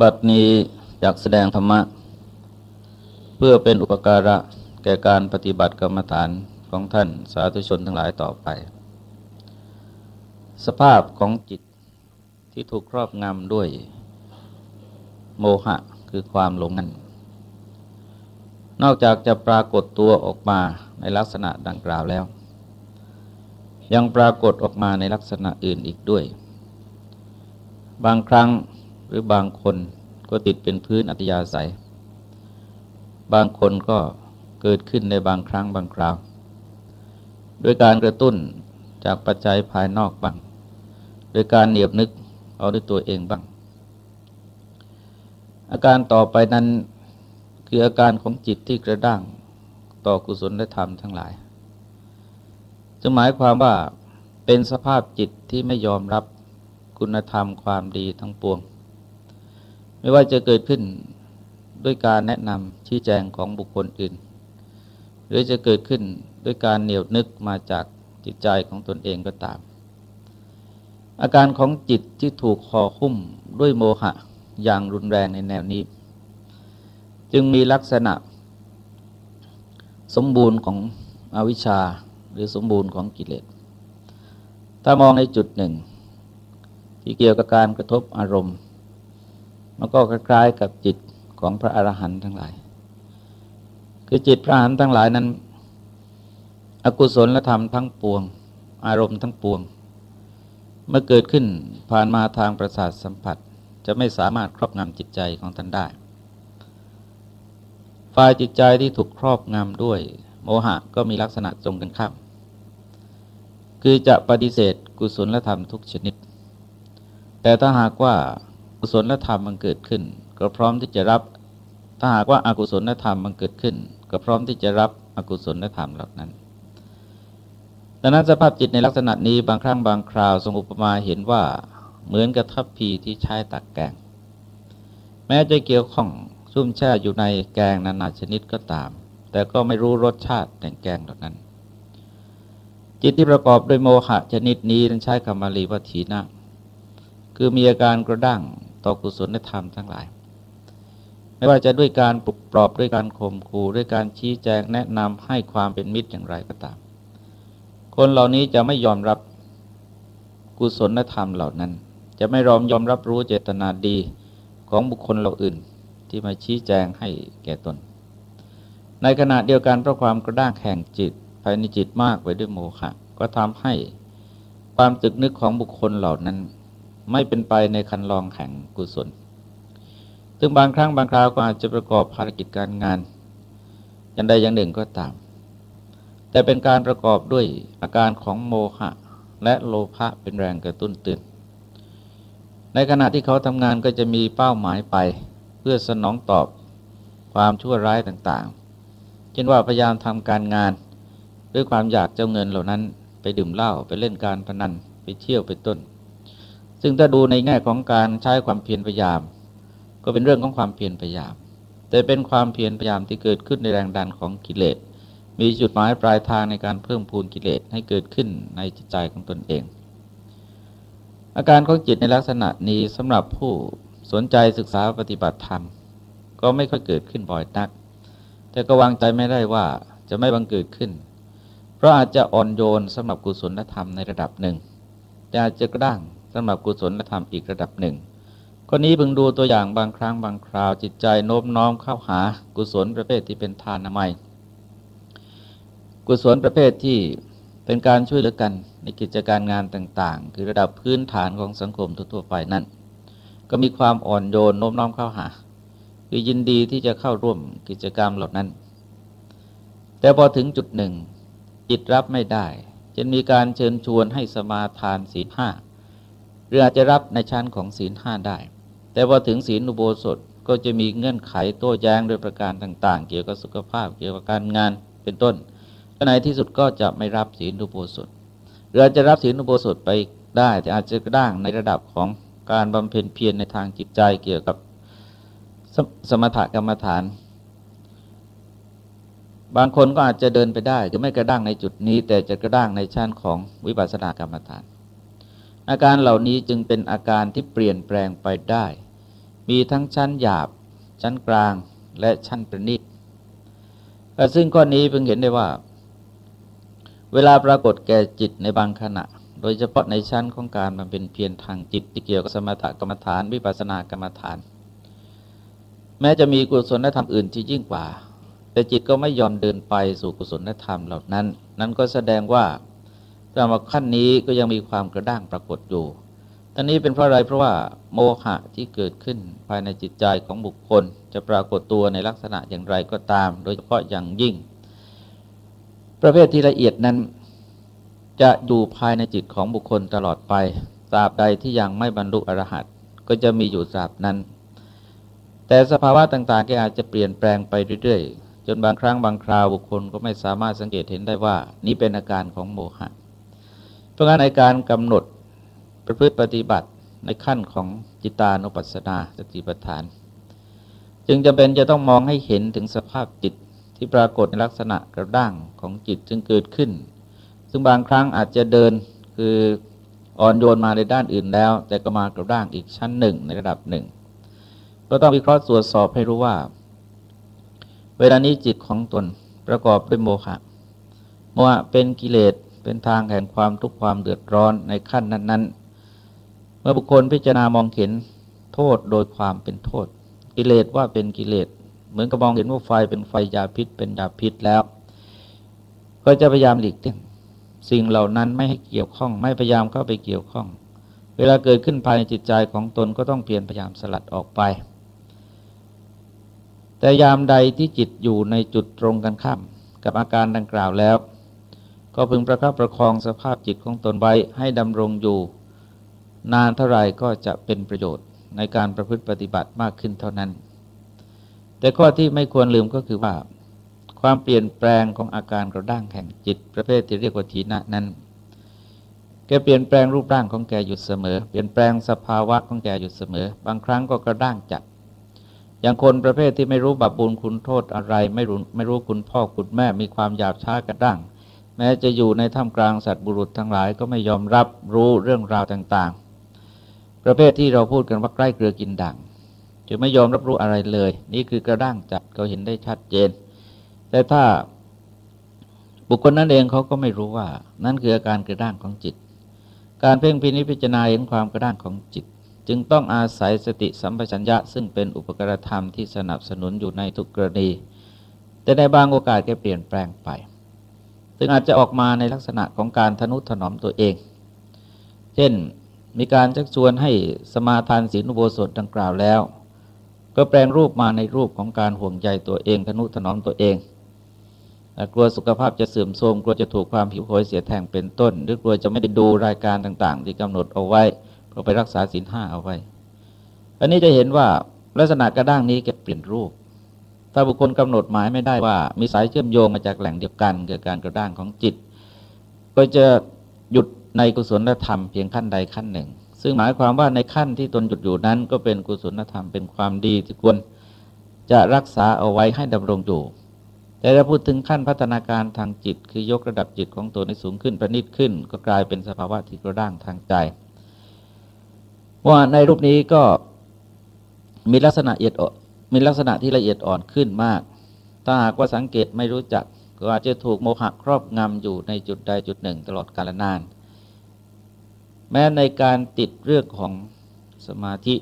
บัดนี้อยากแสดงธรรมะ เพื่อเป็นอุปการะแก่การปฏิบัติกรรมฐานของท่านสาธุชนทั้งหลายต่อไป สภาพของจิตที่ถูกครอบงำด้วยโมหะคือความหลงนั้น นอกจากจะปรากฏตัวออกมาในลักษณะดังกล่าวแล้ว ยังปรากฏออกมาในลักษณะอื่นอีกด้วย บางครั้ง หรือบางคนก็ติดเป็นพื้นอัตยาศัย บางคนก็เกิดขึ้นในบางครั้งบางคราวโดยการกระตุ้นจากปัจจัยภายนอกบ้างโดยการเหนียบนึกเอาด้วยตัวเองบ้าง อาการต่อไปนั้นคืออาการของจิตที่กระด้างต่อกุศลและธรรมทั้งหลายจะหมายความว่าเป็นสภาพจิตที่ไม่ยอมรับคุณธรรมความดีทั้งปวง ไม่ว่าจะเกิดขึ้นด้วยการแนะนำชี้แจงของบุคคลอื่น หรือจะเกิดขึ้นด้วยการเหนียวนึกมาจากจิตใจของตนเองก็ตาม อาการของจิตที่ถูกห่อหุ้มด้วยโมหะอย่างรุนแรงในแนวนี้ จึงมีลักษณะ สมบูรณ์ของอวิชชาหรือสมบูรณ์ของกิเลส ถ้ามองในจุดหนึ่ง ที่เกี่ยวกับการกระทบอารมณ์ มันก็คล้ายๆกับจิตของพระอรหันต์ทั้งหลาย คือจิตพระอรหันต์ทั้งหลายนั้น อกุศลและธรรมทั้งปวง อารมณ์ทั้งปวง เมื่อเกิดขึ้นผ่านมาทางประสาทสัมผัส จะไม่สามารถครอบงำจิตใจของท่านได้ ฝ่ายจิตใจที่ถูกครอบงำด้วย โมหะก็มีลักษณะตรงกันข้ามคือจะปฏิเสธกุศลธรรมทุกชนิด แต่ถ้าหากว่า กุศลธรรมมันเกิดขึ้น ก็พร้อมที่จะรับ ถ้าหากว่าอากุศลธรรมมันเกิดขึ้น ก็พร้อมที่จะรับอกุศลธรรมเหล่านั้นดังนั้นสภาพจิตในลักษณะนี้บางครั้งบางคราวทรงอุปมาเห็นว่าเหมือนกับทัพพีที่ใช้ตักแกง แม้จะเกี่ยวข้องซุ่มแช่อยู่ในแกงนานาชนิดก็ตาม แต่ก็ไม่รู้รสชาติแห่งแกงเหล่านั้น จิตที่ประกอบด้วยโมหะชนิดนี้นั้นใช้คำมาลีว่าถีนะ คือมีอาการกระด้าง ต่อกุศลธรรมทั้งหลาย ไม่ว่าจะด้วยการปลุกปลอบด้วยการข่มขู่ด้วยการชี้แจงแนะนำให้ความเป็นมิตรอย่างไรก็ตาม คนเหล่านี้จะไม่ยอมรับกุศลธรรมเหล่านั้น จะไม่รอมยอมรับรู้เจตนาดีของบุคคลเหล่าอื่นที่มาชี้แจงให้แก่ตน ในขณะเดียวกันเพราะความกระด้างแห่งจิตภายในจิตมากไปด้วยโมฆะก็ทำให้ความตึกนึกของบุคคลเหล่านั้น ไม่เป็นไปในคันลองแห่งกุศลซึ่งบางครั้งบางคราวก็อาจจะประกอบภารกิจการงานอย่างใดอย่างหนึ่งก็ตาม แต่เป็นการประกอบด้วยอาการของโมหะและโลภะเป็นแรงกระตุ้นเตือนในขณะที่เขาทำงานก็จะมีเป้าหมายไป เพื่อสนองตอบความชั่วร้ายต่างๆ เช่นว่าพยายามทำการงาน ด้วยความอยากเจ้าเงินเหล่านั้น ไปดื่มเหล้าไปเล่นการพนันไปเที่ยวไปต้น ซึ่งถ้าดูในแง่ของการใช้ความเพียรพยายาม ก็เป็นเรื่องของความเพียรพยายาม แต่เป็นความเพียรพยายามที่เกิดขึ้นในแรงดันของกิเลส มีจุดหมายปลายทางในการเพิ่มพูนกิเลสให้เกิดขึ้นในจิตใจของตนเอง อาการของจิตในลักษณะนี้สำหรับผู้สนใจศึกษาปฏิบัติธรรม ก็ไม่ค่อยเกิดขึ้นบ่อยนัก แต่ก็วางใจไม่ได้ว่าจะไม่บังเกิดขึ้น เพราะอาจจะอ่อนโยนสำหรับกุศลธรรมในระดับหนึ่งแต่อาจจะกระด้าง สำหรับกุศลธรรมอีกระดับหนึ่งคนนี้พึงดูตัวอย่างบางครั้งบางคราวจิตใจโน้มน้อมเข้าหากุศลประเภทที่เป็นทานนามัย กุศลประเภทที่เป็นการช่วยเหลือกันในกิจการงานต่างๆ คือระดับพื้นฐานของสังคมทั่วๆไปนั้น ก็มีความอ่อนโยนโน้มน้อมเข้าหา คือยินดีที่จะเข้าร่วมกิจกรรมเหล่านั้น แต่พอถึงจุดหนึ่งจิตรับไม่ได้จะมีการเชิญชวนให้สมาทานศีลห้า หรืออาจจะรับในชั้นของศีลห้าได้ แต่พอถึงศีลอุโบสถก็จะมีเงื่อนไขโต้แย้งโดยประการต่าง ๆ เกี่ยวกับสุขภาพเกี่ยวกับการงานเป็นต้นในที่สุดก็จะไม่รับศีลอุโบสถหรืออาจจะรับศีลอุโบสถไปได้ แต่อาจจะกระด้างในระดับของการบำเพ็ญเพียรในทางจิตใจเกี่ยวกับสมถกรรมฐาน บางคนก็อาจจะเดินไปได้จะไม่กระด้างในจุดนี้ แต่จะกระด้างในชั้นของวิปัสสนากรรมฐาน อาการเหล่านี้จึงเป็นอาการที่เปลี่ยนแปลงไปได้ มีทั้งชั้นหยาบ ชั้นกลางและชั้นประณีตซึ่งข้อนี้เพิ่งเห็นได้ว่า เวลาปรากฏแก่จิตในบางขณะ โดยเฉพาะในชั้นของการมันเป็นเพียรทางจิตที่เกี่ยวกับสมถกรรมฐาน วิปัสสนากรรมฐาน แม้จะมีกุศลธรรมอื่นที่ยิ่งกว่า แต่จิตก็ไม่ยอมเดินไปสู่กุศลธรรมเหล่านั้น นั้นก็แสดงว่า สำหรับขั้นนี้ก็ยังมีความกระด้างปรากฏอยู่ท่านี้เป็นเพราะอะไรเพราะว่าโมหะที่เกิดขึ้นภายในจิตใจของบุคคล จะปรากฏตัวในลักษณะอย่างไรก็ตาม โดยเฉพาะอย่างยิ่ง ประเภทที่ละเอียดนั้น จะอยู่ภายในจิตของบุคคลตลอดไปตราบใดที่ยังไม่บรรลุอรหัตก็จะมีอยู่ตราบนั้น แต่สภาวะต่างๆก็อาจจะเปลี่ยนแปลงไปเรื่อยๆ จนบางครั้งบางคราวบุคคลก็ไม่สามารถสังเกตเห็นได้ว่า นี่เป็นอาการของโมหะ ราะงั้นในการกำหนดประพฤติปฏิบัติในขั้นของจิตานุปัสสนาสติปัฏฐาน จึงจำเป็นจะต้องมองให้เห็นถึงสภาพจิตที่ปรากฏในลักษณะกระด้างของจิตจึงเกิดขึ้น ซึ่งบางครั้งอาจจะเดินคืออ่อนโยนมาในด้านอื่นแล้ว แต่ก็มากระด้างอีกชั้นหนึ่งในระดับหนึ่ง ก็ต้องวิเคราะห์ตรวจสอบให้รู้ว่า เวลานี้จิตของตนประกอบด้วยโมหะโมหะเป็นกิเลส เป็นทางแห่งความทุกข์ความเดือดร้อนในขั้นนั้น ๆ เมื่อบุคคลพิจารณามองเห็นโทษโดยความเป็นโทษ กิเลสว่าเป็นกิเลส เหมือนกับมองเห็นว่าไฟเป็นไฟยาพิษเป็นยาพิษแล้ว ก็จะพยายามหลีกเลี่ยงสิ่งเหล่านั้นไม่ให้เกี่ยวข้อง ไม่พยายามเข้าไปเกี่ยวข้อง เวลาเกิดขึ้นภายในจิตใจของตนก็ต้องเพียรพยายามสลัดออกไป แต่ยามใดที่จิตอยู่ในจุดตรงกันข้ามกับอาการดังกล่าวแล้ว ก็พึงประคับประคองสภาพจิตของตนไว้ให้ดำรงอยู่ นานเท่าไรก็จะเป็นประโยชน์ในการประพฤติปฏิบัติมากขึ้นเท่านั้น แต่ข้อที่ไม่ควรลืมก็คือว่า ความเปลี่ยนแปลงของอาการกระด้างแห่งจิต ประเภทที่เรียกว่าทีนะนั้น แกเปลี่ยนแปลงรูปร่างของแกอยู่เสมอ เปลี่ยนแปลงสภาวะของแกอยู่เสมอ บางครั้งก็กระด้างจัดอย่างคนประเภทที่ไม่รู้บาปบุญคุณโทษอะไร ไม่รู้ไม่รู้คุณพ่อคุณแม่มีความหยาบช้ากระด้าง แม้จะอยู่ในท่ามกลางสัตว์บุรุษทั้งหลายก็ไม่ยอมรับรู้เรื่องราวต่างประเภทที่เราพูดกันว่าใกล้เกลือกินด่างจะไม่ยอมรับรู้อะไรเลย นี่คือกระด้างจัดเขาเห็นได้ชัดเจน แต่ถ้าบุคคลนั้นเองเขาก็ไม่รู้ว่า นั่นคืออาการกระด้างของจิต การเพ่งพินิจพิจารณาเห็นความกระด้างของจิต จึงต้องอาศัยสติสัมปชัญญะ ซึ่งเป็นอุปกรธรรมที่สนับสนุนอยู่ในทุกกรณี แต่ในบางโอกาสแกเปลี่ยนแปลงไป ซึ่งอาจจะออกมาในลักษณะของการทนุถนอมตัวเอง เช่นมีการชักชวนให้สมาทานศีลอุโบสถดังกล่าวแล้ว ก็แปลงรูปมาในรูปของการห่วงใยตัวเองทนุถนอมตัวเองกลัวสุขภาพจะเสื่อมโทรมกลัวจะถูกความผิวโหยเสียแทงเป็นต้น หรือกลัวจะไม่ได้ดูรายการต่าง ๆ ที่กำหนดเอาไว้ ก็ไปรักษาศีลห้าเอาไว้ อันนี้จะเห็นว่าลักษณะกระด้างนี้จะเปลี่ยนรูป ถ้าบุคคลกำหนดหมายไม่ได้ว่า มีสายเชื่อมโยงมาจากแหล่งเดียวกันเกิดการกระด้างของจิต ก็จะหยุดในกุศลธรรมเพียงขั้นใดขั้นหนึ่ง ซึ่งหมายความว่าในขั้นที่ตนหยุดอยู่นั้น ก็เป็นกุศลธรรมเป็นความดีที่ควรจะรักษาเอาไว้ให้ดำรงอยู่แต่ถ้าพูดถึงขั้นพัฒนาการทางจิต คือยกระดับจิตของตัวในสูงขึ้นประณีตขึ้น ก็กลายเป็นสภาวะที่กระด้างทางใจ ว่าในรูปนี้ก็มีลักษณะละเอียด มีลักษณะที่ละเอียดอ่อนขึ้นมาก ถ้าหากว่าสังเกตไม่รู้จัก ก็อาจจะถูกโมหะครอบงำอยู่ในจุดใดจุดหนึ่งตลอดกาลนาน แม้ในการติดเรื่องของสมาธิ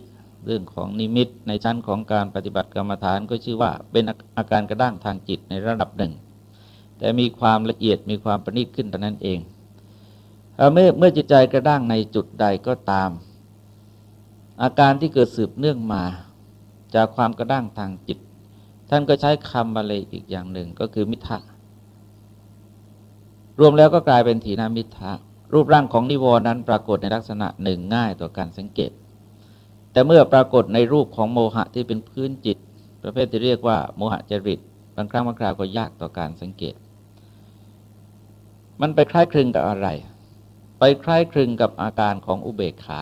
เรื่องของนิมิตในชั้นของการปฏิบัติกรรมฐานก็ชื่อว่าเป็นอาการกระด้างทางจิตในระดับหนึ่ง แต่มีความละเอียดมีความประณีตขึ้นแต่นั้นเองเมื่อเมื่อจิตใจกระด้างในจุดใดก็ตาม อาการที่เกิดสืบเนื่องมา จากความกระด้างทางจิต ท่านก็ใช้คำบาลีอีกอย่างหนึ่งก็คือมิทะรวมแล้วก็กลายเป็นถีนามิทะรูปร่างของนิวรณ์นั้นปรากฏในลักษณะหนึ่งง่ายต่อการสังเกต แต่เมื่อปรากฏในรูปของโมหะที่เป็นพื้นจิต ประเภทที่เรียกว่าโมหะจริต บางครั้งบางคราวก็ยากต่อการสังเกต มันไปคล้ายคลึงกับอะไร ไปคล้ายคลึงกับอาการของอุเบกขา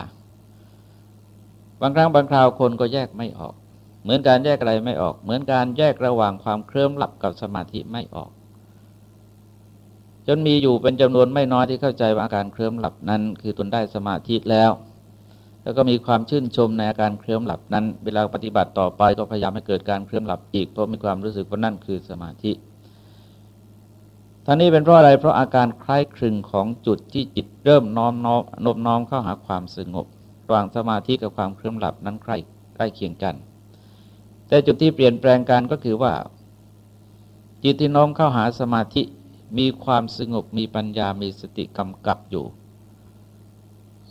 บางครั้งบางคราวคนก็แยกไม่ออก เหมือนการแยกอะไรไม่ออก เหมือนการแยกระหว่างความเคลิ้มหลับกับสมาธิไม่ออก จนมีอยู่เป็นจำนวนไม่น้อยที่เข้าใจว่าอาการเคลิ้มหลับนั้น คือตนได้สมาธิแล้ว แล้วก็มีความชื่นชมในอาการเคลิ้มหลับนั้น เวลาปฏิบัติต่อไปก็พยายามให้เกิดการเคลิ้มหลับอีกเพราะมีความรู้สึกว่านั่นคือสมาธิท่านี้เป็นเพราะอะไร เพราะอาการคล้ายคลึงของจุดที่จิตเริ่มน้อมน้อมนบน้อมเข้าหาความสงบระหว่างสมาธิกับความเคลิ้มหลับนั้นใกล้ใกล้เคียงกัน แต่จุดที่เปลี่ยนแปลงกันก็คือว่า จิตที่น้อมเข้าหาสมาธิมีความสงบมีปัญญามีสติกำกับอยู่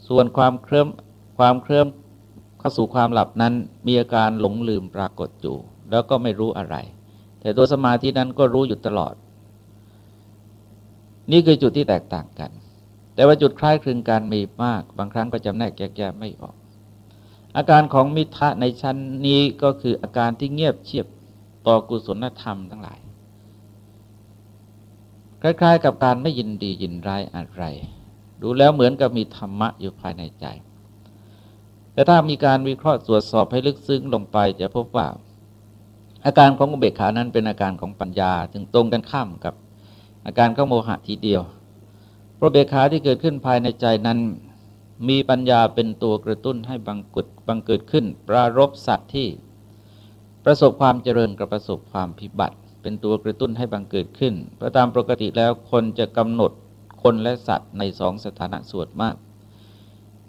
ส่วนความเคลิ้มความเคลิ้มเข้าสู่ความหลับนั้นมีอาการหลงลืมปรากฏอยู่ แล้วก็ไม่รู้อะไร แต่ตัวสมาธินั้นก็รู้อยู่ตลอด นี่คือจุดที่แตกต่างกัน แต่ว่าจุดคล้ายคลึงกันมีมาก บางครั้งก็จำแนกแยกแยะไม่ออก อาการของมิทะในชั้นนี้ก็คืออาการที่เงียบเชียบต่อกุศลธรรมทั้งหลาย คล้าย ๆ กับการไม่ยินดียินร้ายอะไร ดูแล้วเหมือนกับมีธรรมะอยู่ภายในใจ แต่ถ้ามีการวิเคราะห์ตรวจสอบให้ลึกซึ้งลงไปจะพบว่า อาการของอุเบกขานั้นเป็นอาการของปัญญาถึงตรงกันข้ามกับอาการของโมหะทีเดียวเพราะเบกขาที่เกิดขึ้นภายในใจนั้น มีปัญญาเป็นตัวกระตุ้นให้บังกุดบังเกิดขึ้น ปรารบสัตว์ที่ ประสบความเจริญกับประสบความพิบัติ เป็นตัวกระตุ้นให้บังเกิดขึ้น เพราะตามปกติแล้วคนจะกำหนดคนและสัตว์ในสองสถานะส่วนมาก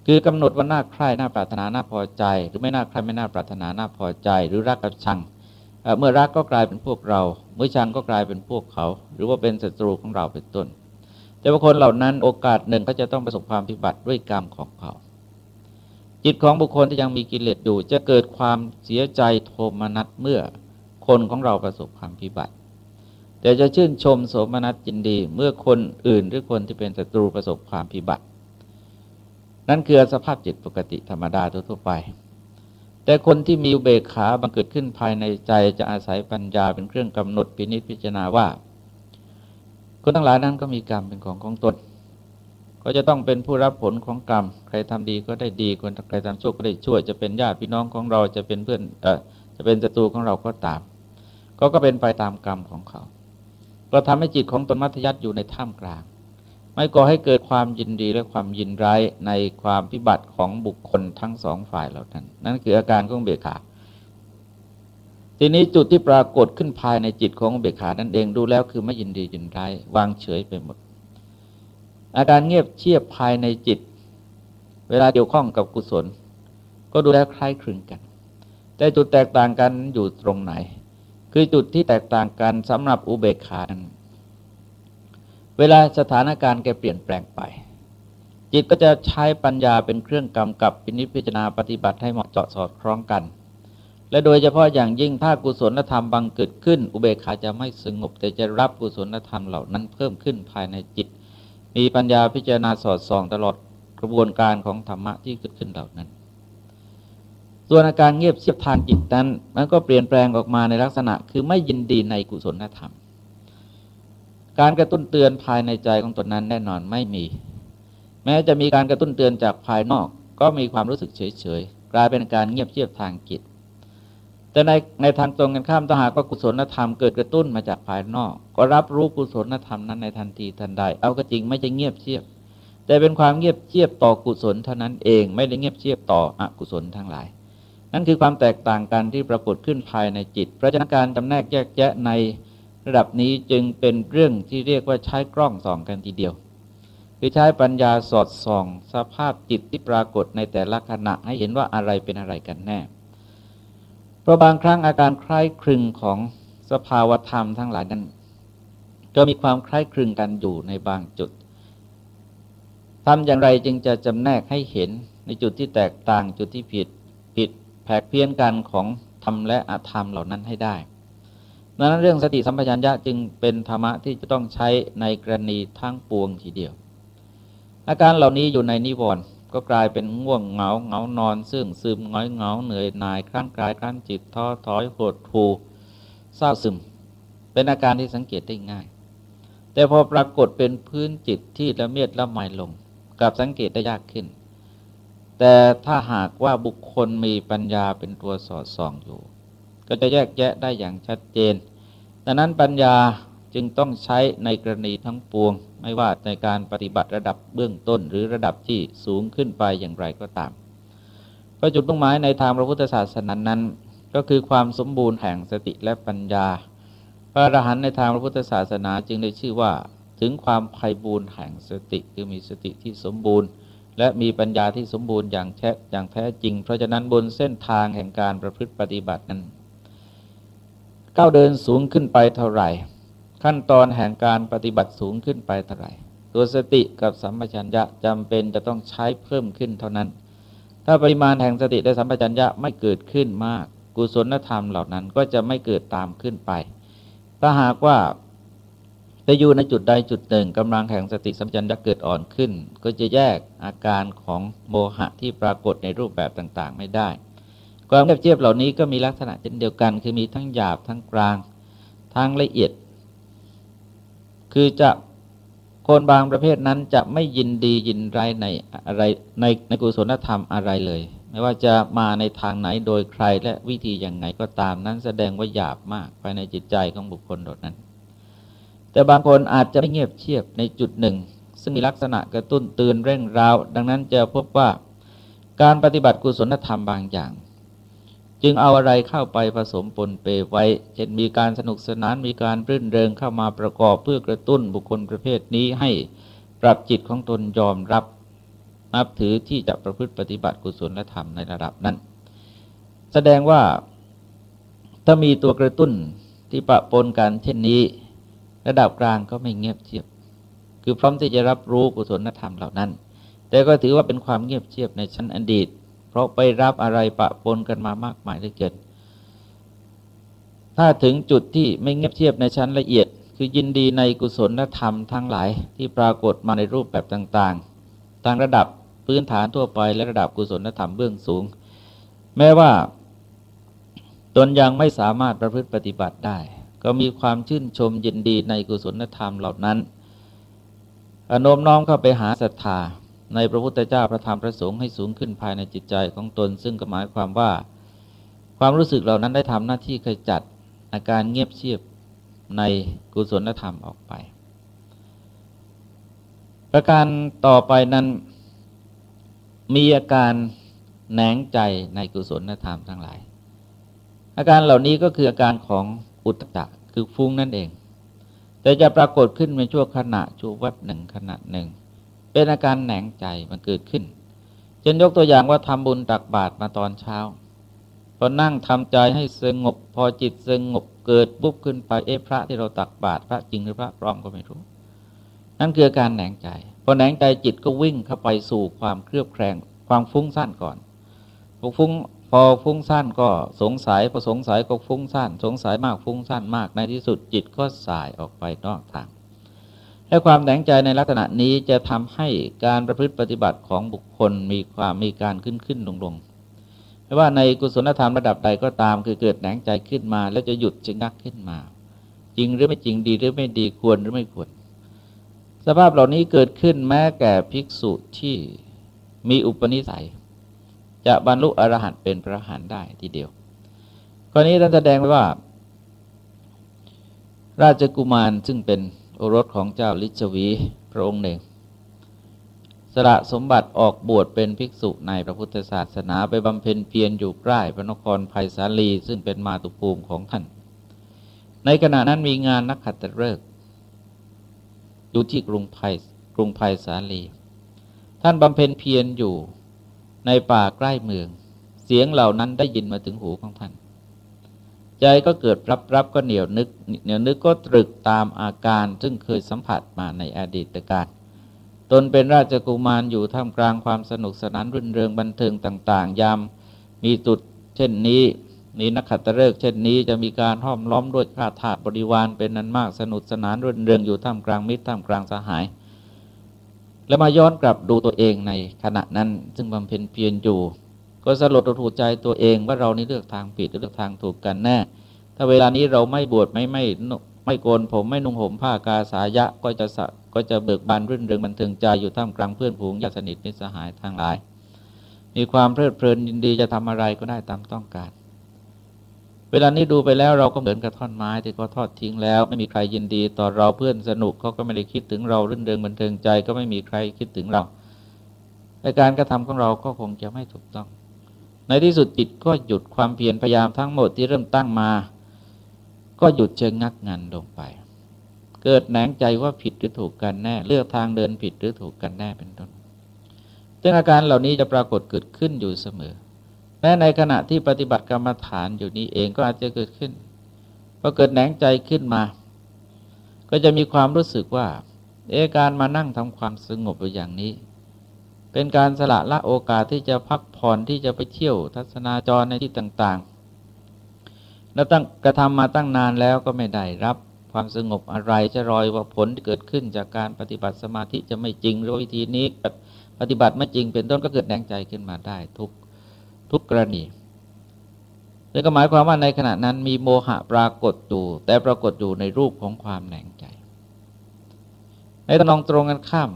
คือกำหนดว่าน่าใคร่น่าปรารถนาน่าพอใจ หรือไม่น่าใคร่ไม่น่าปรารถนาน่าพอใจ หรือรักกับชังเมื่อรักก็กลายเป็นพวกเรา เมื่อชังก็กลายเป็นพวกเขา หรือว่าเป็นศัตรูของเราเป็นต้น แต่บางคนเหล่านั้นโอกาสหนึ่งก็จะต้องประสบความพิบัติด้วยกรรมของเขา จิตของบุคคลที่ยังมีกิเลสอยู่ จะเกิดความเสียใจโทมนัสเมื่อคนของเราประสบความพิบัติ แต่จะชื่นชมโสมนัสจินดีเมื่อคนอื่นหรือคนที่เป็นศัตรูประสบความพิบัติ นั่นคือสภาพจิตปกติธรรมดาทั่วไป แต่คนที่มีอุเบกขาบังเกิดขึ้นภายในใจจะอาศัยปัญญาเป็นเครื่องกำหนดปินิจพิจารณาว่า คนทั้งหลายนั้นก็มีกรรมเป็นของของตน ก็จะต้องเป็นผู้รับผลของกรรม ใครทำดีก็ได้ดีคนใครทำชั่วก็ได้ชั่ว จะเป็นญาติพี่น้องของเราจะเป็นเพื่อนเออจะเป็นศัตรูของเราก็ตาม ก็ก็เป็นไปตามกรรมของเขา ก็ทำให้จิตของตนมัธยัติอยู่ในท่ามกลาง ไม่ก่อให้เกิดความยินดีและความยินร้ายในความพิบัติของบุคคลทั้งสองฝ่ายเหล่านั้น นั่นคืออาการของเบกขา ทีนี้จุดที่ปรากฏขึ้นภายในจิตของเบกขานั่นเองดูแล้วคือไม่ยินดียินร้ายวางเฉยไปหมด อาการเงียบเชียบภายในจิต เวลาเกี่ยวข้องกับกุศล ก็ดูแล้วคล้ายคลึงกัน แต่จุดแตกต่างกันอยู่ตรงไหน คือจุดที่แตกต่างกันสำหรับอุเบกขานั้นเวลาสถานการณ์แกเปลี่ยนแปลงไป จิตก็จะใช้ปัญญาเป็นเครื่องกำกับพินิจพิจารณาปฏิบัติให้เหมาะเจาะสอดคล้องกัน และโดยเฉพาะอย่างยิ่งถ้ากุศลธรรมบังเกิดขึ้น อุเบกขาจะไม่สงบ แต่จะรับกุศลธรรมเหล่านั้นเพิ่มขึ้นภายในจิต มีปัญญาพิจารณาสอดส่องตลอดกระบวนการของธรรมะที่เกิดขึ้นเหล่านั้น ส่วนอาการเงียบเสียบทางจิตนั้น มันก็เปลี่ยนแปลงออกมาในลักษณะ คือไม่ยินดีในกุศลธรรม การกระตุ้นเตือนภายในใจของตนนั้นแน่นอนไม่มี แม้จะมีการกระตุ้นเตือนจากภายนอก ก็มีความรู้สึกเฉยๆกลายเป็นการเงียบเชียบทางจิต แต่ในในทางตรงกันข้ามถ้าหากว่ากุศลธรรมเกิดกระตุ้นมาจากภายนอก ก็รับรู้กุศลธรรมนั้นในทันทีทันใด เอาก็จริงไม่จะเงียบเชียบ แต่เป็นความเงียบเชียบต่อกุศลเท่านั้นเองไม่ได้เงียบเชียบต่ออกุศลทั้งหลาย นั่นคือความแตกต่างกันที่ปรากฏขึ้นภายในจิตเพราะฉะนั้นการจำแนกแยกแยะในระดับนี้จึงเป็นเรื่องที่เรียกว่าใช้กล้องส่องกันทีเดียวคือใช้ปัญญาสอดส่อง สภาพจิตที่ปรากฏในแต่ละขณะให้เห็นว่าอะไรเป็นอะไรกันแน่ ราะบางครั้งอาการคล้ายคลึงของสภาวธรรมทั้งหลายนั้น ก็มีความคล้ายคลึงกันอยู่ในบางจุดทำอย่างไรจึงจะจำแนกให้เห็นในจุดที่แตกต่างจุดที่ผิดผิดแผกเพี้ยนกันของธรรมและอธรรมเหล่านั้นให้ได้ดังนั้นเรื่องสติสัมปชัญญะจึงเป็นธรรมะที่จะต้องใช้ในกรณีทั้งปวงทีเดียว อาการเหล่านี้อยู่ในนิวรณ์ ก็กลายเป็นง่วงเหงาเหงานอนซึ่งซึมง้อยเหงาเหนื่อยหน่ายคลั่งกายคลั่งจิตท้อถอยหดทูเศร้าซึม เป็นอาการที่สังเกตได้ง่าย แต่พอปรากฏเป็นพื้นจิตที่ละเมียดละไมลงกับสังเกตได้ยากขึ้น แต่ถ้าหากว่าบุคคลมีปัญญาเป็นตัวสอดส่องอยู่ ก็จะแยกแยะได้อย่างชัดเจนดังนั้นปัญญา จึงต้องใช้ในกรณีทั้งปวง ไม่ว่าในการปฏิบัติระดับเบื้องต้น หรือระดับที่สูงขึ้นไปอย่างไรก็ตามก็จุดมุ่งหมายในทางพระพุทธศาสนานั้น ก็คือความสมบูรณ์แห่งสติและปัญญา พระอรหันต์ในทางพระพุทธศาสนาจึงได้ชื่อว่า ถึงความไพ่บูรณ์แห่งสติคือมีสติที่สมบูรณ์ และมีปัญญาที่สมบูรณ์อย่างแท้อย่างแท้จริง เพราะฉะนั้นบนเส้นทางแห่งการประพฤติปฏิบัตินั้นก้าวเดินสูงขึ้นไปเท่าไหร่ ขั้นตอนแห่งการปฏิบัติสูงขึ้นไปเท่าไหร่ตัวสติกับสัมปชัญญะจำเป็นจะต้องใช้เพิ่มขึ้นเท่านั้น ถ้าปริมาณแห่งสติและสัมปชัญญะไม่เกิดขึ้นมาก กุศลธรรมเหล่านั้นก็จะไม่เกิดตามขึ้นไป ถ้าหากว่าจะอยู่ในจุดใดจุดหนึ่งกำลังแห่งสติสัมปชัญญะเกิดอ่อนขึ้น ก็จะแยกอาการของโมหะที่ปรากฏในรูปแบบต่างๆ ไม่ได้ ความเทียบเหล่านี้ก็มีลักษณะเช่นเดียวกัน คือมีทั้งหยาบทั้งกลาง ทั้งละเอียด คือจะคนบางประเภทนั้นจะไม่ยินดียินไรในอะไรในในกุศลธรรมอะไรเลย ไม่ว่าจะมาในทางไหนโดยใครและวิธีอย่างไงก็ตามนั้นแสดงว่าหยาบมากภายในจิตใจของบุคคลดนั้น แต่บางคนอาจจะไม่เงียบเชียบในจุดหนึ่ง ซึ่งมีลักษณะกระตุ้นเตือนเร่งราวดังนั้นจะพบว่าการปฏิบัติกุศลธรรมบางอย่าง จึงเอาอะไรเข้าไปผสมปนเปไว้ เช่นมีการสนุกสนานมีการรื่นเริงเข้ามาประกอบเพื่อกระตุ้นบุคคลประเภทนี้ให้ปรับจิตของตนยอมรับ นับถือที่จะประพฤติปฏิบัติกุศลธรรมในระดับนั้น แสดงว่าถ้ามีตัวกระตุ้นที่ปะปนกันเช่นนี้ ระดับกลางก็ไม่เงียบเชียบ คือพร้อมที่จะรับรู้กุศลธรรมเหล่านั้น แต่ก็ถือว่าเป็นความเงียบเชียบในชั้นอดีต เพราะไปรับอะไรปะปนกันมามากมายเหลือเกินถ้าถึงจุดที่ไม่เงียบเชียบในชั้นละเอียด คือยินดีในกุศลธรรมทั้งหลาย ที่ปรากฏมาในรูปแบบต่างๆต่างระดับพื้นฐานทั่วไปและระดับกุศลธรรมเบื้องสูง แม้ว่าตนยังไม่สามารถประพฤติปฏิบัติได้ ก็มีความชื่นชมยินดีในกุศลธรรมเหล่านั้นอโนมน้อมเข้าไปหาศรัทธา ในพระพุทธเจ้าพระธรรมพระสงฆ์ให้สูงขึ้นภายในจิตใจของตน ซึ่งก็หมายความว่า ความรู้สึกเหล่านั้นได้ทำหน้าที่ขจัดอาการเงียบเชียบในกุศลธรรมออกไป ประการต่อไปนั้นมีอาการแหนงใจในกุศลธรรมทั้งหลาย อาการเหล่านี้ก็คืออาการของอุตตะคือฟุ้งนั่นเอง แต่จะปรากฏขึ้นในช่วงขณะชั่ววับหนึ่งขณะหนึ่ง เป็นอาการแหนงใจมันเกิดขึ้นเช่นยกตัวอย่างว่าทำบุญตักบาตรมาตอนเช้าพอนั่งทำใจให้สงบ พอจิตสงบเกิดปุ๊บขึ้นไปเอ๊ะพระที่เราตักบาตรพระจริงหรือพระปลอมก็ไม่รู้ นั่นคือการแหนงใจพอแหนงใจจิตก็วิ่งเข้าไปสู่ความเครือบแคลงความฟุ้งซ่านก่อนพอฟุ้งพอฟุ้งซ่านก็สงสัยพอสงสัยก็ฟุ้งซ่านสงสัยมากฟุ้งซ่านมากในที่สุดจิตก็สายออกไปนอกทาง และความแหงใจในลักษณะนี้จะทำให้การประพฤติปฏิบัติของบุคคลมีความมีการขึ้นขึ้นลงลงไม่ว่าในกุศลธรรมระดับใดก็ตามคือเกิดแหงใจขึ้นมา แล้วจะหยุดชะงักขึ้นมา จริงหรือไม่จริงดีหรือไม่ดีควรหรือไม่ควร สภาพเหล่านี้เกิดขึ้นแม้แก่ภิกษุที่มีอุปนิสัย จะบรรลุอรหันต์เป็นพระหันได้ทีเดียวกรณีท่านแสดงไว้ว่า ราชกุมารซึ่งเป็น โอรสของเจ้าลิชวีพระองค์หนึ่ง สละสมบัติออกบวชเป็นภิกษุในพระพุทธศาสนาไปบำเพ็ญเพียรอยู่ใกล้พระนครภัยสาลีซึ่งเป็นมาตุภูมิของท่าน ในขณะนั้นมีงานนักขัตฤกษ์อยู่ที่กรุงภัยกรุงภัยสาลี ท่านบำเพ็ญเพียรอยู่ในป่าใกล้เมือง เสียงเหล่านั้นได้ยินมาถึงหูของท่าน ใจก็เกิดรับรับก็เหนียวนึกเหนียวนึกก็ตรึกตามอาการซึ่งเคยสัมผัสมาในอดีตการตนเป็นราชกุมารอยู่ท่ามกลางความสนุกสนานรื่นเริงบันเทิงต่าง ๆ ยามมีจุดเช่นนี้มีนักขัตฤกษ์เช่นนี้จะมีการห้อมล้อมด้วยข้าทาสบริวารเป็นนั้นมากสนุกสนานรื่นเริงอยู่ท่ามกลางมิตรท่ามกลางสหาย แล้วมาย้อนกลับดูตัวเองในขณะนั้นซึ่งบำเพ็ญเพียรอยู่ ก็สลดถูใจตัวเองว่าเรานี่เลือกทางผิดหรือเลือกทางถูกกันแน่ ถ้าเวลานี้เราไม่บวชไม่ไม่ไม่โกนผมไม่นุ่งห่มผ้ากาสายะก็จะสะก็จะเบิกบานรื่นเริงบันเทิงใจอยู่ท่ามกลางเพื่อนผูงญาติสนิทมิตรสหายทั้งหลาย มีความเพลิดเพลินยินดีจะทำอะไรก็ได้ตามต้องการ เวลานี้ดูไปแล้วเราก็เหมือนกับท่อนไม้ที่เขาทอดทิ้งแล้ว ไม่มีใครยินดีต่อเราเพื่อนสนุกเขาก็ไม่ได้คิดถึงเรารื่นเริงบันเทิงใจ ก็ไม่มีใครคิดถึงเราในการกระทำของเราก็คงจะไม่ถูกต้อง ในที่สุดจิตก็หยุดความเพียรพยายามทั้งหมดที่เริ่มตั้งมา ก็หยุดเชิงงักงันลงไป เกิดแหนงใจว่าผิดหรือถูกกันแน่ เลือกทางเดินผิดหรือถูกกันแน่เป็นต้นซึ่งอาการเหล่านี้จะปรากฏเกิดขึ้นอยู่เสมอแม้ในขณะที่ปฏิบัติกรรมฐานอยู่นี้เองก็อาจจะเกิดขึ้นพอเกิดแหนงใจขึ้นมา ก็จะมีความรู้สึกว่า เอการมานั่งทำความสงบอย่างนี้ เป็นการสละละโอกาสที่จะพักผ่อนที่จะไปเที่ยวทัศนาจรในที่ต่างๆ แล้วตั้งกระทำมาตั้งนานแล้วก็ไม่ได้รับความสงบอะไรจะรอยว่าผลที่เกิดขึ้นจากการปฏิบัติสมาธิจะไม่จริงหรือวิธีนี้ปฏิบัติไม่จริงเป็นต้นก็เกิดแหนงใจขึ้นมาได้ทุกทุกกรณีนั่นก็หมายความว่าในขณะนั้นมีโมหะปรากฏอยู่แต่ปรากฏอยู่ในรูปของความแหนงใจ ในตนองตรงกันข้าม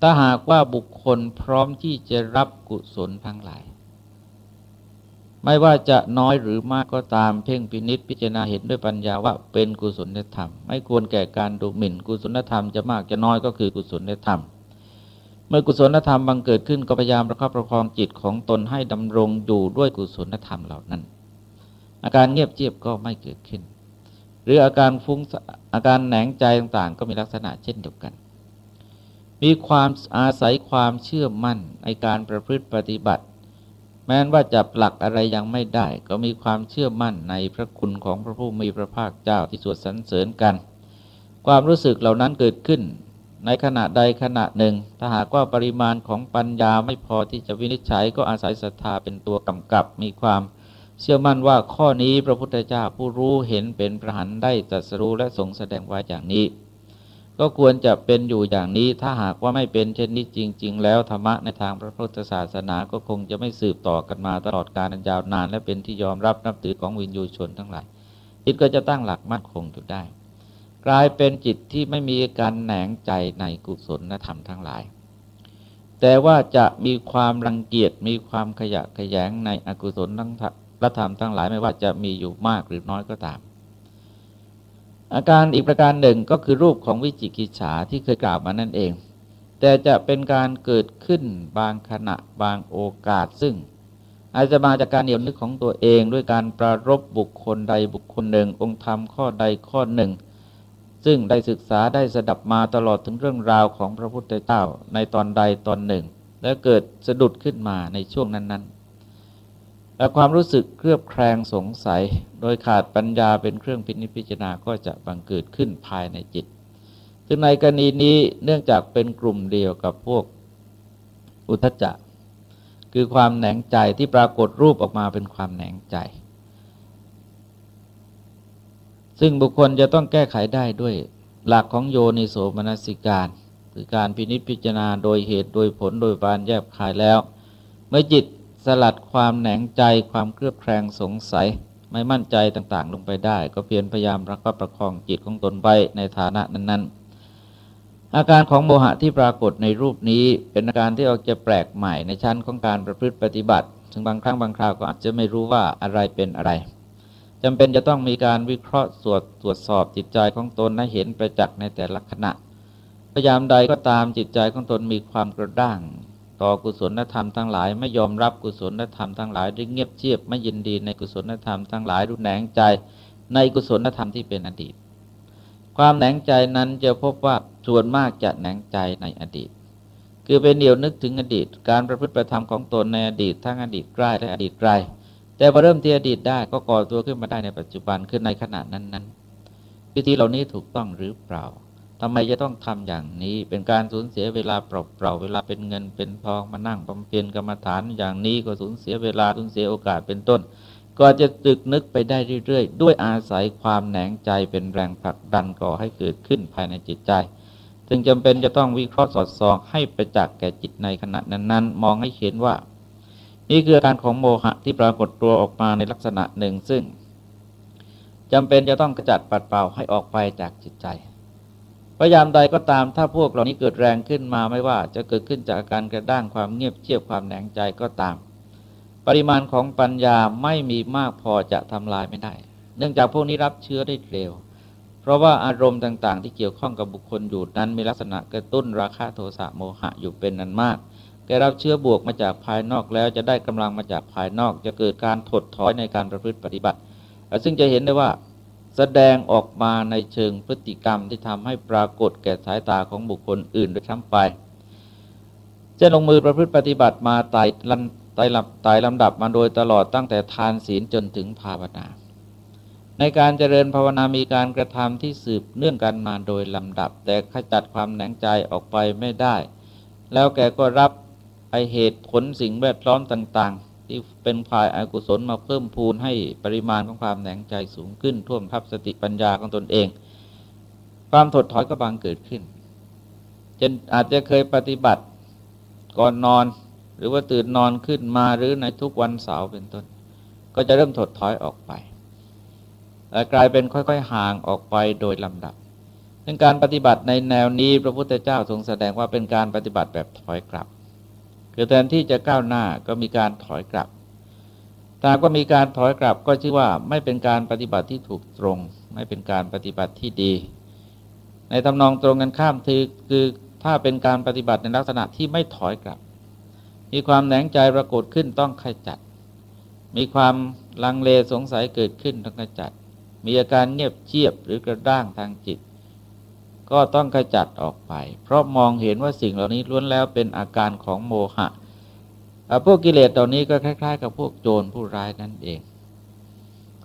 ถ้าหากว่าบุคคลพร้อมที่จะรับกุศลทั้งหลาย ไม่ว่าจะน้อยหรือมากก็ตามเพ่งพินิษพิจารณาเห็นด้วยปัญญาว่าเป็นกุศลธรรม ไม่ควรแก่การดูหมิ่น กุศลธรรมจะมากจะน้อยก็คือกุศลธรรม เมื่อกุศลธรรมบังเกิดขึ้นก็พยายามประคับประคองจิตของตนให้ดำรงอยู่ด้วยกุศลธรรมเหล่านั้น อาการเงียบเจียบก็ไม่เกิดขึ้น หรืออาการฟุ้งอาการแหนงใจต่างๆ ก็มีลักษณะเช่นเดียวกัน มีความอาศัยความเชื่อมั่นในการประพฤติปฏิบัติ แม้นว่าจะหลักอะไรยังไม่ได้ ก็มีความเชื่อมั่นในพระคุณของพระผู้มีพระภาคเจ้าที่สวดสรรเสริญกัน ความรู้สึกเหล่านั้นเกิดขึ้น ในขณะใดขณะหนึ่ง ถ้าหากว่าปริมาณของปัญญาไม่พอที่จะวินิจฉัยก็อาศัยศรัทธาเป็นตัวกำกับมีความเชื่อมั่นว่าข้อนี้พระพุทธเจ้าผู้รู้เห็นเป็นประหันได้ตรัสรู้และทรงแสดงไว้อย่างนี้ ก็ควรจะเป็นอยู่อย่างนี้ถ้าหากว่าไม่เป็นเช่นนี้จริง ๆ แล้วธรรมะในทางพระพุทธศาสนาก็คงจะไม่สืบต่อกันมาตลอดกาลยาวนาน และเป็นที่ยอมรับนับถือของวินยูชนทั้งหลายจิตก็จะตั้งหลักมั่นคงอยู่ได้ กลายเป็นจิตที่ไม่มีการแหนงใจในกุศลธรรมทั้งหลาย แต่ว่าจะมีความรังเกียจมีความขยะขยงในอกุศลทั้งธรรมทั้งหลายไม่ว่าจะมีอยู่มากหรือน้อยก็ตาม อาการอีกประการหนึ่งก็คือรูปของวิจิกิจฉาที่เคยกล่าวมานั่นเอง แต่จะเป็นการเกิดขึ้นบางขณะบางโอกาสซึ่ง อาจจะมาจากการเหนียวนึกของตัวเอง ด้วยการประรบบุคคลใดบุคคลหนึ่ง องค์ธรรมข้อใดข้อหนึ่ง ซึ่งได้ศึกษาได้สดับมาตลอดถึงเรื่องราวของพระพุทธเจ้าในตอนใดตอนหนึ่ง และเกิดสะดุดขึ้นมาในช่วงนั้นๆ และความรู้สึกเครือบแคลงสงสัย โดยขาดปัญญาเป็นเครื่องพินิจพิจารณาก็จะบังเกิดขึ้นภายในจิตซึ่งในกรณีนี้เนื่องจากเป็นกลุ่มเดียวกับพวกอุทจจะ คือความแหนงใจที่ปรากฏรูปออกมาเป็นความแหนงใจ ซึ่งบุคคลจะต้องแก้ไขได้ด้วยหลักของโยนิโสมนสิการคือการพินิจพิจารณาโดยเหตุโดยผลโดยบานแยบขายแล้ว เมื่อจิต สลัดความแหนงใจความเครือบแคลงสงสัยไม่มั่นใจต่างๆ ลงไปได้ ก็เพียรพยายามระคับประคองจิตของตนไว้ในฐานะนั้น ๆ อาการของโมหะที่ปรากฏในรูปนี้เป็นอาการที่ออกจะแปลกใหม่ในชั้นของการประพฤติปฏิบัติถึงบางครั้งบางคราวก็อาจจะไม่รู้ว่าอะไรเป็นอะไรจำเป็นจะต้องมีการวิเคราะห์สวดตรวจสอบจิตใจของตนให้เห็นประจักษ์ในแต่ละขณะพยายามใดก็ตามจิตใจของตนมีความกระด้าง ต่อกุศลธรรมทั้งหลาย ไม่ยอมรับกุศลธรรมทั้งหลายด้วยเงียบเชียบไม่ยินดีในกุศลธรรมทั้งหลายรุนแรงใจในกุศลธรรมที่เป็นอดีต ความแหนงใจนั้นจะพบว่าส่วนมากจะแหนงใจในอดีต คือเป็นเดียวนึกถึงอดีต การประพฤติประธรรมของตนในอดีตทั้งอดีตใกล้และอดีตไกล แต่พอเริ่มที่อดีตได้ก็ก่อตัวขึ้นมาได้ในปัจจุบันขึ้นในขณะนั้นๆวิธีเหล่านี้ถูกต้องหรือเปล่า ทำไมจะต้องทำอย่างนี้ เป็นการสูญเสียเวลาเปล่าๆเวลาเป็นเงินเป็นทองมานั่งบำเพ็ญกรรมฐานอย่างนี้ก็สูญเสียเวลาสูญเสียโอกาสเป็นต้น ก็จะตึกนึกไปได้เรื่อยๆ ด้วยอาศัยความแหนงใจเป็นแรงผลักดันก่อให้เกิดขึ้นภายในจิตใจจึงจำเป็นจะต้องวิเคราะห์สอดส่องให้ประจักษ์แก่จิตในขณะนั้นๆ มองให้เห็นว่า นี่คืออาการของโมหะที่ปรากฏตัวออกมาในลักษณะหนึ่งซึ่งจำเป็นจะต้องกระจัดปัดเป่าให้ออกไปจากจิตใจ พยายามใดก็ตามถ้าพวกเหล่านี้เกิดแรงขึ้นมาไม่ว่า จะเกิดขึ้นจากอาการกระด้างความเงียบเชียบความแหนงใจก็ตาม ปริมาณของปัญญาไม่มีมากพอจะทำลายไม่ได้ เนื่องจากพวกนี้รับเชื้อได้เร็ว เพราะว่าอารมณ์ต่างๆ ที่เกี่ยวข้องกับบุคคลอยู่นั้นมีลักษณะกระตุ้นราคะโทสะโมหะอยู่เป็นนันมากแกรับเชื้อบวกมาจากภายนอกแล้วจะได้กำลังมาจากภายนอก จะเกิดการถดถอยในการประพฤติปฏิบัติ ซึ่งจะเห็นได้ว่า แสดงออกมาในเชิงพฤติกรรมที่ทำให้ปรากฏแก่สายตาของบุคคลอื่นโดยทั้งไปจะลงมือประพฤติปฏิบัติมาไต่ลันไต่ลำไต่ลำดับมาโดยตลอดตั้งแต่ทานศีลจนถึงภาวนา ในการเจริญภาวนามีการกระทำที่สืบเนื่องกันมาโดยลำดับ แต่ขจัดความแหนงใจออกไปไม่ได้ แล้วแกก็รับไอเหตุผลสิ่งแวดล้อมต่างๆ ที่เป็นฝ่ายอากุศลมาเพิ่มพูนให้ปริมาณของความแหนงใจสูงขึ้น ท่วมทับสติปัญญาของตนเอง ความถดถอยก็บางเกิดขึ้นจนอาจจะเคยปฏิบัติก่อนนอน หรือว่าตื่นนอนขึ้นมาหรือในทุกวันเสาร์เป็นต้น ก็จะเริ่มถดถอยออกไปและกลายเป็นค่อยๆ ห่างออกไปโดยลำดับเป็นการปฏิบัติในแนวนี้พระพุทธเจ้าทรงแสดงว่าเป็นการปฏิบัติแบบถอยกลับ คือแทนที่จะก้าวหน้าก็มีการถอยกลับถ้าก็มีการถอยกลับก็ชื่อว่าไม่เป็นการปฏิบัติที่ถูกตรง ไม่เป็นการปฏิบัติที่ดี ในทำนองตรงกันข้ามคือคือถ้าเป็นการปฏิบัติในลักษณะที่ไม่ถอยกลับ มีความแหนงใจปรากฏขึ้นต้องขจัด มีความลังเลสงสัยเกิดขึ้นต้องขจัด มีอาการเงียบเชียบหรือกระด้างทางจิต ก็ต้องขจัดออกไป เพราะมองเห็นว่าสิ่งเหล่านี้ล้วนแล้วเป็นอาการของโมหะพวกกิเลสเหล่านี้ก็คล้าย ๆ กับพวกโจรผู้ร้ายนั่นเอง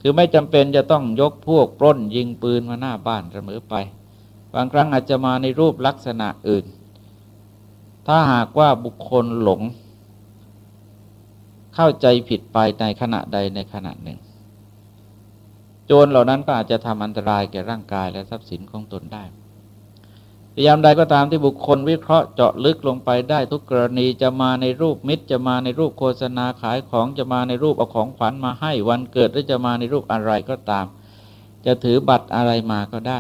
คือไม่จำเป็นจะต้องยกพวกปล้นยิงปืนมาหน้าบ้านเสมอไป บางครั้งอาจจะมาในรูปลักษณะอื่น ถ้าหากว่าบุคคลหลง เข้าใจผิดไปในขณะใดในขณะหนึ่ง โจรเหล่านั้นก็อาจจะทำอันตรายแก่ร่างกายและทรัพย์สินของตนได้ ยามใดก็ตามที่บุคคลวิเคราะห์เจาะลึกลงไปได้ทุกกรณีจะมาในรูปมิตรจะมาในรูปโฆษณาขายของจะมาในรูปเอาของขวัญมาให้วันเกิดหรือจะมาในรูปอะไรก็ตาม จะถือบัตรอะไรมาก็ได้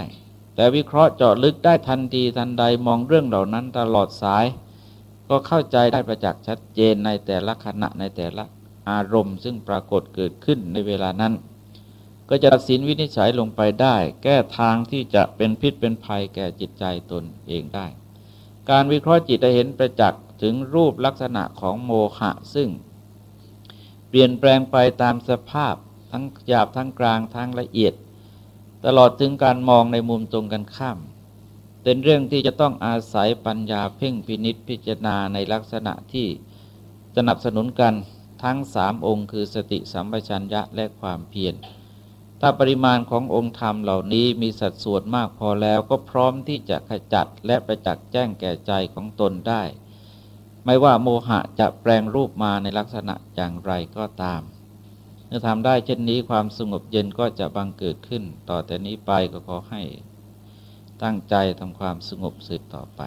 แต่วิเคราะห์เจาะลึกได้ทันทีทันใดมองเรื่องเหล่านั้นตลอดสาย ก็เข้าใจได้ประจักษ์ชัดเจนในแต่ละขณะในแต่ละอารมณ์ ซึ่งปรากฏเกิดขึ้นในเวลานั้น ก็จะตัดสินวินิจฉัยลงไปได้ แก้ทางที่จะเป็นพิษเป็นภัยแก่จิตใจตนเองได้ การวิเคราะห์จิตจะเห็นประจักษ์ถึงรูปลักษณะของโมหะซึ่ง เปลี่ยนแปลงไปตามสภาพทั้งหยาบทั้งกลางทั้งละเอียด ตลอดถึงการมองในมุมตรงกันข้าม เป็นเรื่องที่จะต้องอาศัยปัญญาเพ่งพินิษพิจารณาในลักษณะที่สนับสนุนกันทั้งสามองค์คือสติสัมปชัญญะและความเพียร ถ้าปริมาณขององค์ธรรมเหล่านี้มีสัดส่วนมากพอแล้วก็พร้อมที่จะขจัดและประจักษ์แจ้งแก่ใจของตนได้ ไม่ว่าโมหะจะแปลงรูปมาในลักษณะอย่างไรก็ตาม เมื่อทำได้เช่นนี้ความสงบเย็นก็จะบังเกิดขึ้น ต่อแต่นี้ไปก็ขอให้ตั้งใจทำความสงบสืบต่อไป